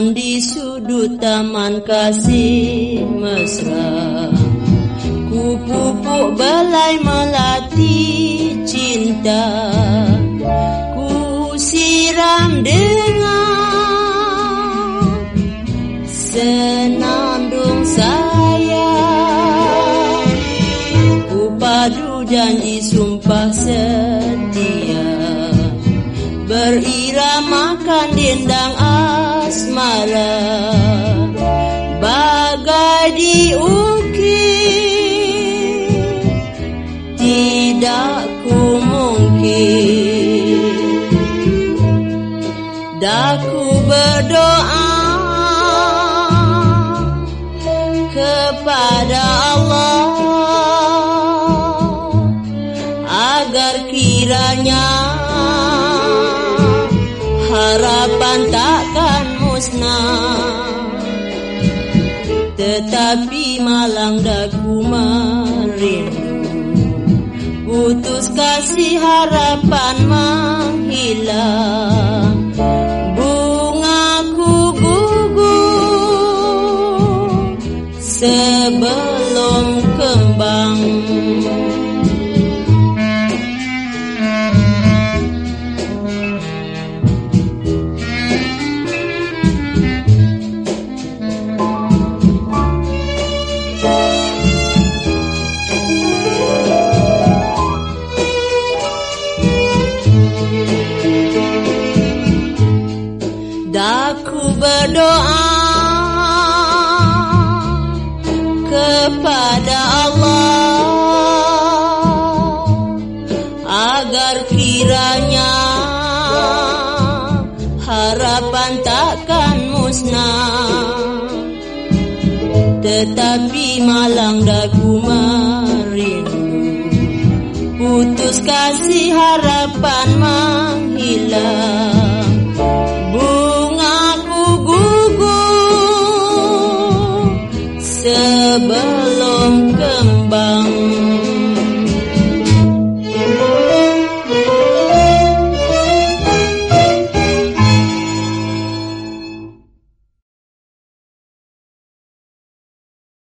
Diam di sudut taman kasih mesra Ku pupuk belai melati cinta. Ku siram dengan senandung sayang Ku padu janji sumpah setia Beriramakan dendang asmara Bagai diukir Tidak ku mungkin Daku berdoa Kepada Allah Agar kiranya harapan takkan musnah. Tetapi malang daku merindu. Putus kasih harapan menghilang berdoa kepada Allah agar kiranya harapan takkan musnah. Tetapi malang daku merindu putus kasih harapan menghilang Belum kembang